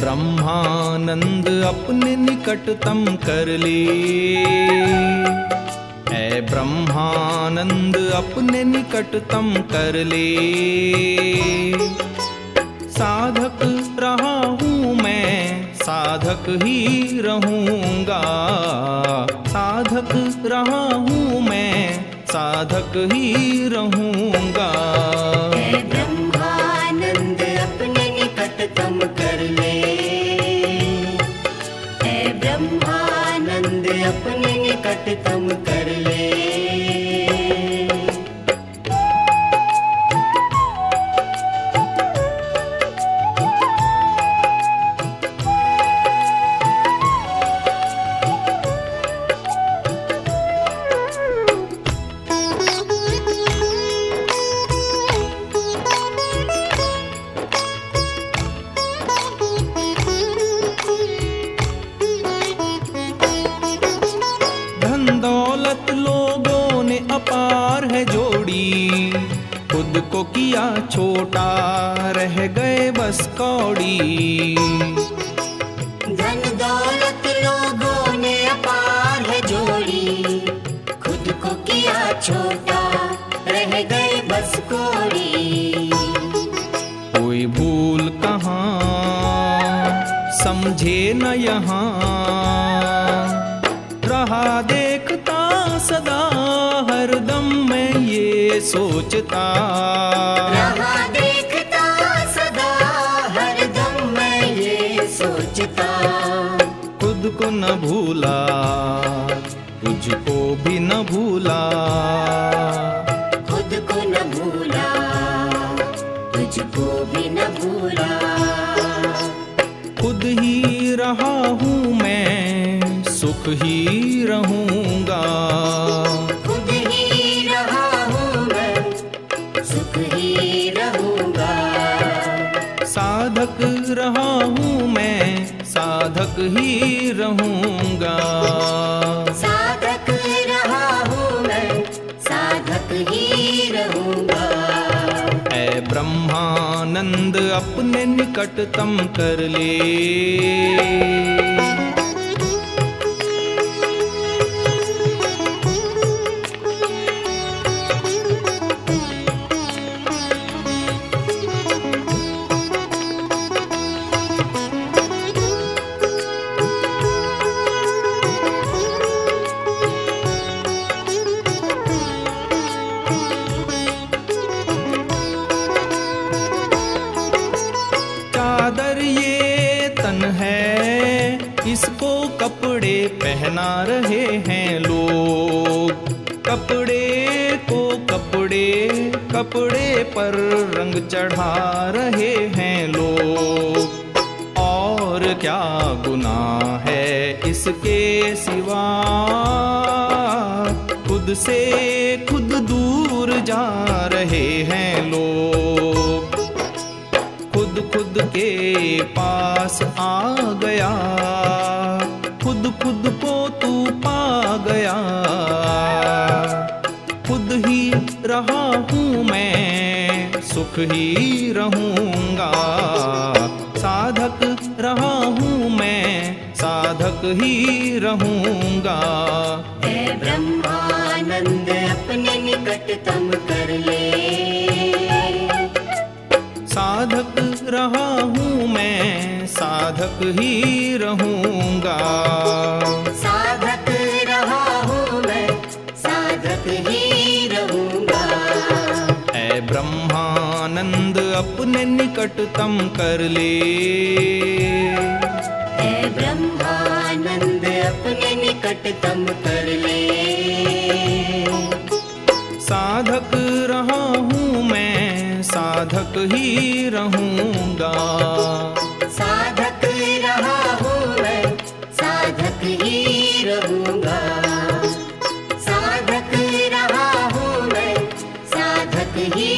ब्रह्मानंद अपने निकटतम कर ले। है ब्रह्मानंद अपने निकटतम कर ले। साधक रहा हूँ मैं, साधक ही रहूँगा। साधक रहा हूँ मैं, साधक ही रहूँगा। अपार है जोड़ी। खुद को किया छोटा रह गए बस कौड़ी। धन दौलत लोगों ने अपार है जोड़ी। खुद को किया छोटा रह गए बस कोड़ी। कोई भूल कहाँ समझे न यहाँ। रहा देखता सदा हरदम मैं ये सोचता। रहा देखता सदा हरदम मैं ये सोचता। खुद को न भूला तुझको भी न भूला। खुद को न भूला तुझको भी न भूला। खुद ही रहा हूँ मैं सुख ही रहूँगा। साधक रहा हूँ मैं साधक ही रहूँगा। साधक रहा हूँ मैं साधक ही रहूँगा। ऐ ब्रह्मानंद अपने निकटतम कर ले। चादर ये तन है, इसको कपड़े पहना रहे हैं लोग। कपड़े को कपड़े कपड़े पर रंग चढ़ा रहे हैं लोग। और क्या गुनाह है इसके सिवा? खुद से खुद दूर जा रहे हैं लोग। खुद खुद के पास आ गया। खुद खुद को तू पा गया। खुद ही रहा हूँ मैं सुख ही रहूँगा। साधक रहा हूँ मैं साधक ही रहूँगा। ब्रह्मानंद अपने निकटतम कर ले। साधक रहा हूँ मैं साधक ही रहूँगा। साधक रहा हूँ मैं साधक ही रहूँगा। है ब्रह्मानंद अपने निकटतम कर ले। है ब्रह्मानंद अपने निकटतम कर ले। साधक ही रहूँगा। साधक रहा हूँ मैं, साधक ही रहूँगा। साधक रहा हूँ मैं, साधक ही